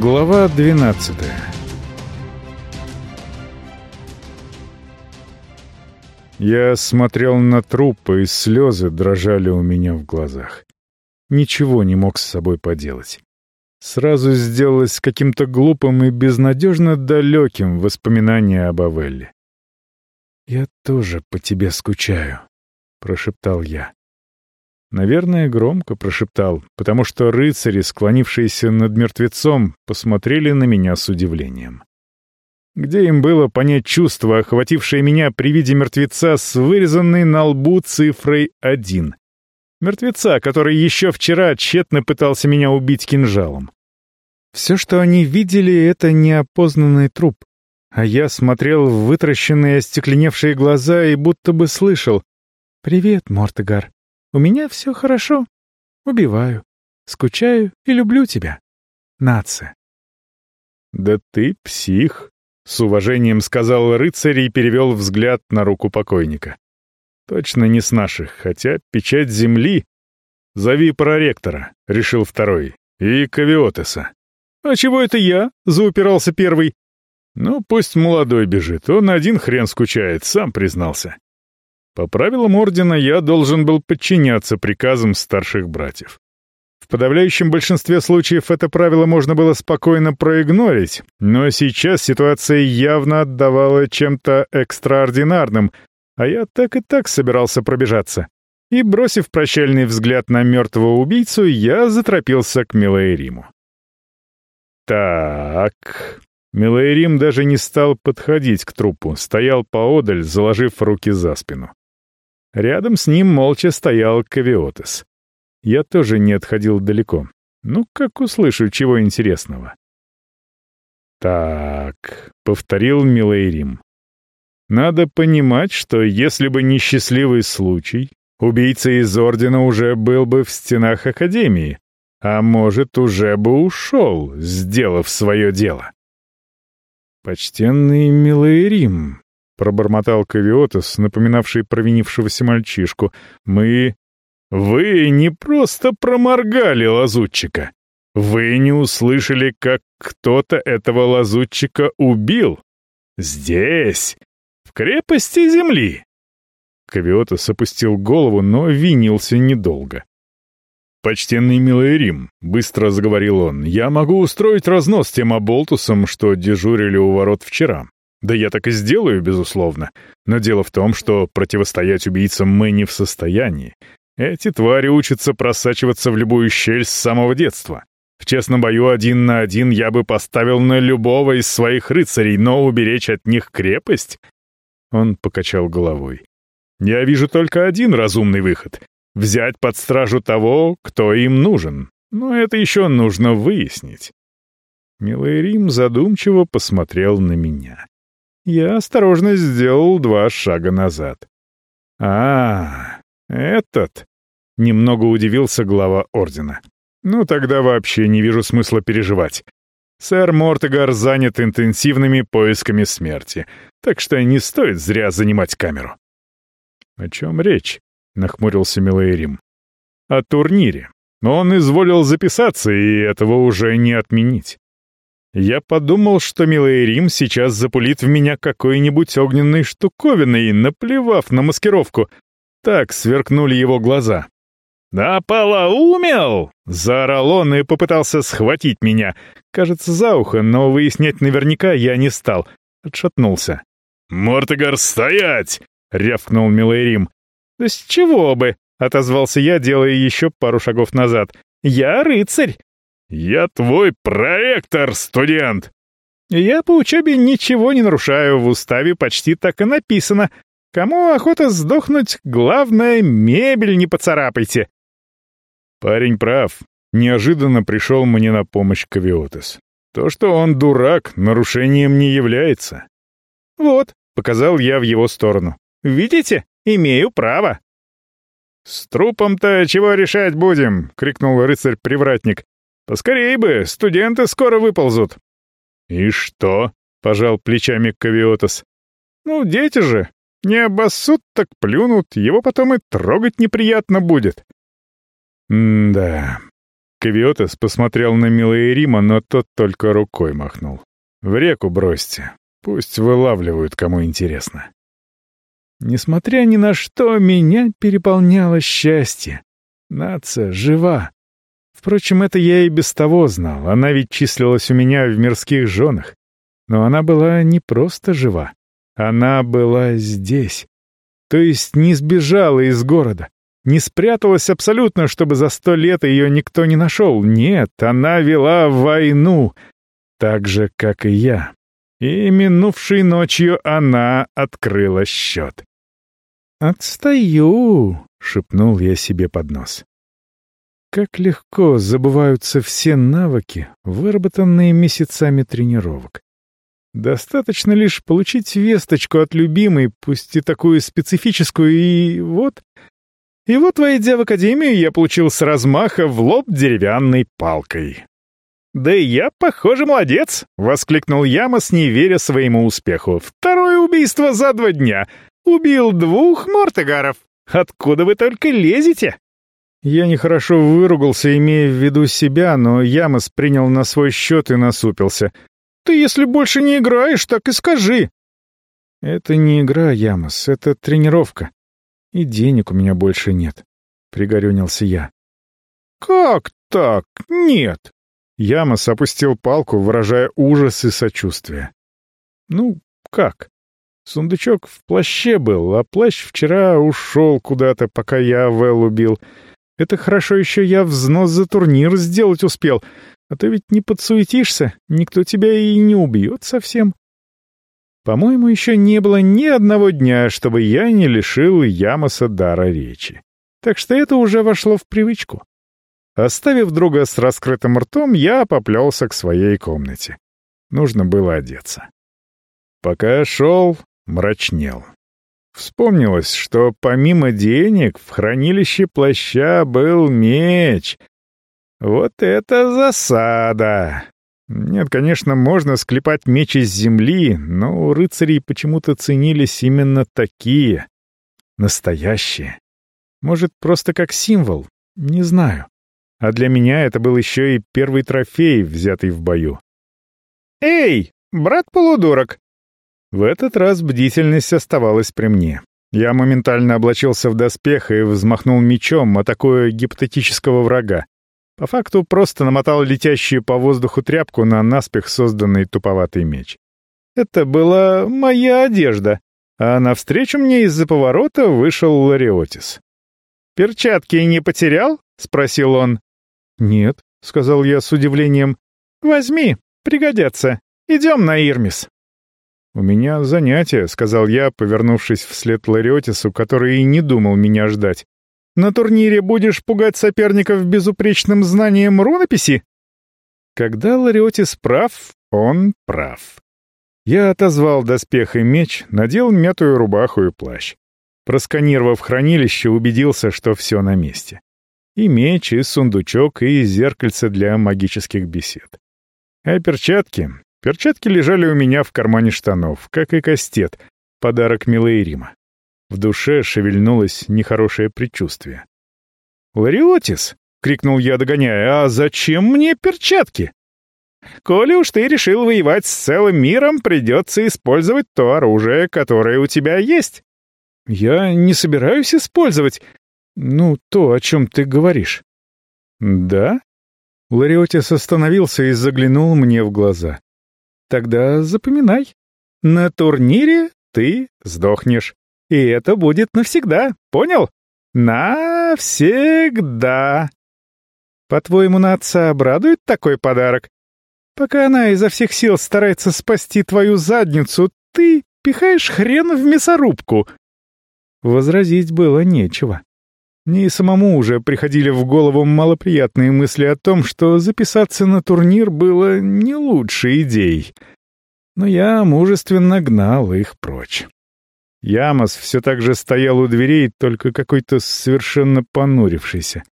Глава 12 Я смотрел на труп, и слезы дрожали у меня в глазах. Ничего не мог с собой поделать. Сразу сделалось каким-то глупым и безнадежно далеким воспоминание об Авелле. «Я тоже по тебе скучаю», — прошептал я. Наверное, громко прошептал, потому что рыцари, склонившиеся над мертвецом, посмотрели на меня с удивлением. Где им было понять чувство, охватившее меня при виде мертвеца с вырезанной на лбу цифрой один? Мертвеца, который еще вчера тщетно пытался меня убить кинжалом. Все, что они видели, — это неопознанный труп. А я смотрел в вытращенные остекленевшие глаза и будто бы слышал. «Привет, Мортегар. У меня все хорошо. Убиваю, скучаю и люблю тебя. Нация». «Да ты псих», — с уважением сказал рыцарь и перевел взгляд на руку покойника. «Точно не с наших, хотя печать земли...» «Зови проректора», — решил второй, — «и Кавиотеса». «А чего это я?» — заупирался первый. «Ну, пусть молодой бежит, он один хрен скучает, сам признался». По правилам Ордена я должен был подчиняться приказам старших братьев. В подавляющем большинстве случаев это правило можно было спокойно проигнорить, но сейчас ситуация явно отдавала чем-то экстраординарным, а я так и так собирался пробежаться. И, бросив прощальный взгляд на мертвого убийцу, я заторопился к Милаэриму. Так... Милаэрим даже не стал подходить к трупу, стоял поодаль, заложив руки за спину. Рядом с ним молча стоял Кавиотес. Я тоже не отходил далеко. Ну, как услышу чего интересного. «Так», — повторил Милейрим. «Надо понимать, что если бы не счастливый случай, убийца из Ордена уже был бы в стенах Академии, а может, уже бы ушел, сделав свое дело». «Почтенный Милейрим», — пробормотал Кавиотес, напоминавший провинившегося мальчишку, — «мы вы не просто проморгали лазутчика. Вы не услышали, как кто-то этого лазутчика убил. Здесь, в крепости земли. Кавиотос опустил голову, но винился недолго. «Почтенный милый Рим», — быстро заговорил он, — «я могу устроить разнос тем оболтусам, что дежурили у ворот вчера. Да я так и сделаю, безусловно. Но дело в том, что противостоять убийцам мы не в состоянии. Эти твари учатся просачиваться в любую щель с самого детства. В честном бою один на один я бы поставил на любого из своих рыцарей, но уберечь от них крепость? Он покачал головой. Я вижу только один разумный выход — взять под стражу того, кто им нужен. Но это еще нужно выяснить. Милый Рим задумчиво посмотрел на меня. Я осторожно сделал два шага назад. «А, этот...» Немного удивился глава ордена. «Ну, тогда вообще не вижу смысла переживать. Сэр Мортегар занят интенсивными поисками смерти, так что не стоит зря занимать камеру». «О чем речь?» — нахмурился Милейрим. «О турнире. Он изволил записаться, и этого уже не отменить. Я подумал, что Милейрим сейчас запулит в меня какой-нибудь огненной штуковиной, наплевав на маскировку. Так сверкнули его глаза. «Ополоумел!» — заорал он и попытался схватить меня. Кажется, за ухо, но выяснять наверняка я не стал. Отшатнулся. «Мортегар, стоять!» — рявкнул Милейрим. «Да с чего бы?» — отозвался я, делая еще пару шагов назад. «Я рыцарь!» «Я твой проектор, студент!» «Я по учебе ничего не нарушаю, в уставе почти так и написано. Кому охота сдохнуть, главное, мебель не поцарапайте. Парень прав. Неожиданно пришел мне на помощь Кавиотес. То, что он дурак, нарушением не является. «Вот», — показал я в его сторону. «Видите? Имею право». «С трупом-то чего решать будем?» — крикнул рыцарь-привратник. «Поскорей бы, студенты скоро выползут». «И что?» — пожал плечами Кавиотес. «Ну, дети же. Не обоссут, так плюнут, его потом и трогать неприятно будет. М-да. Кавиотес посмотрел на милые Рима, но тот только рукой махнул. «В реку бросьте. Пусть вылавливают, кому интересно». Несмотря ни на что, меня переполняло счастье. Нация жива. Впрочем, это я и без того знал. Она ведь числилась у меня в мирских женах. Но она была не просто жива. Она была здесь. То есть не сбежала из города. Не спряталась абсолютно, чтобы за сто лет ее никто не нашел. Нет, она вела войну. Так же, как и я. И минувшей ночью она открыла счет. «Отстаю», — шепнул я себе под нос. Как легко забываются все навыки, выработанные месяцами тренировок. Достаточно лишь получить весточку от любимой, пусть и такую специфическую, и вот... И вот, войдя в академию, я получил с размаха в лоб деревянной палкой. «Да я, похоже, молодец!» — воскликнул Ямос, не веря своему успеху. «Второе убийство за два дня! Убил двух мортегаров. Откуда вы только лезете?» Я нехорошо выругался, имея в виду себя, но Ямос принял на свой счет и насупился. «Ты, если больше не играешь, так и скажи». «Это не игра, Ямос, это тренировка. И денег у меня больше нет», — пригорюнился я. «Как так? Нет?» Ямос опустил палку, выражая ужас и сочувствие. «Ну, как? Сундучок в плаще был, а плащ вчера ушел куда-то, пока я Вэл убил. Это хорошо еще я взнос за турнир сделать успел, а ты ведь не подсуетишься, никто тебя и не убьет совсем. По-моему, еще не было ни одного дня, чтобы я не лишил Ямоса дара речи. Так что это уже вошло в привычку. Оставив друга с раскрытым ртом, я поплелся к своей комнате. Нужно было одеться. Пока шел, мрачнел. Вспомнилось, что помимо денег в хранилище плаща был меч. Вот это засада! Нет, конечно, можно склепать меч из земли, но у рыцарей почему-то ценились именно такие. Настоящие. Может, просто как символ? Не знаю. А для меня это был еще и первый трофей, взятый в бою. «Эй, брат-полудурок!» В этот раз бдительность оставалась при мне. Я моментально облачился в доспех и взмахнул мечом, атакуя гипотетического врага. По факту просто намотал летящую по воздуху тряпку на наспех созданный туповатый меч. Это была моя одежда, а навстречу мне из-за поворота вышел Лариотис. «Перчатки не потерял?» — спросил он. «Нет», — сказал я с удивлением. «Возьми, пригодятся. Идем на Ирмис». «У меня занятие», — сказал я, повернувшись вслед Лариотису, который и не думал меня ждать. «На турнире будешь пугать соперников безупречным знанием рунописи?» Когда Лариотис прав, он прав. Я отозвал доспех и меч, надел мятую рубаху и плащ. Просканировав хранилище, убедился, что все на месте. И меч, и сундучок, и зеркальце для магических бесед. А перчатки? Перчатки лежали у меня в кармане штанов, как и кастет, подарок Милейрима. В душе шевельнулось нехорошее предчувствие. «Лариотис!» — крикнул я, догоняя. «А зачем мне перчатки?» «Коли уж ты решил воевать с целым миром, придется использовать то оружие, которое у тебя есть». «Я не собираюсь использовать. Ну, то, о чем ты говоришь». «Да?» Лариотис остановился и заглянул мне в глаза. Тогда запоминай. На турнире ты сдохнешь. И это будет навсегда, понял? Навсегда. По-твоему, нация обрадует такой подарок? Пока она изо всех сил старается спасти твою задницу, ты пихаешь хрен в мясорубку. Возразить было нечего. Мне и самому уже приходили в голову малоприятные мысли о том, что записаться на турнир было не лучшей идеей. Но я мужественно гнал их прочь. Ямос все так же стоял у дверей, только какой-то совершенно понурившийся.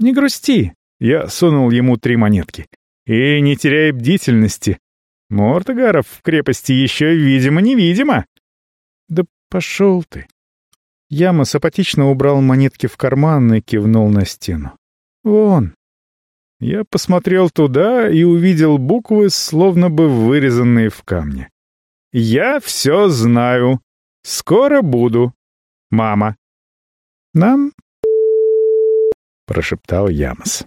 «Не грусти!» — я сунул ему три монетки. «И не теряй бдительности. Мортогаров в крепости еще видимо-невидимо!» «Да пошел ты!» Яма апатично убрал монетки в карман и кивнул на стену. «Вон, Я посмотрел туда и увидел буквы, словно бы вырезанные в камне. «Я все знаю. Скоро буду. Мама». «Нам?» — прошептал Ямос.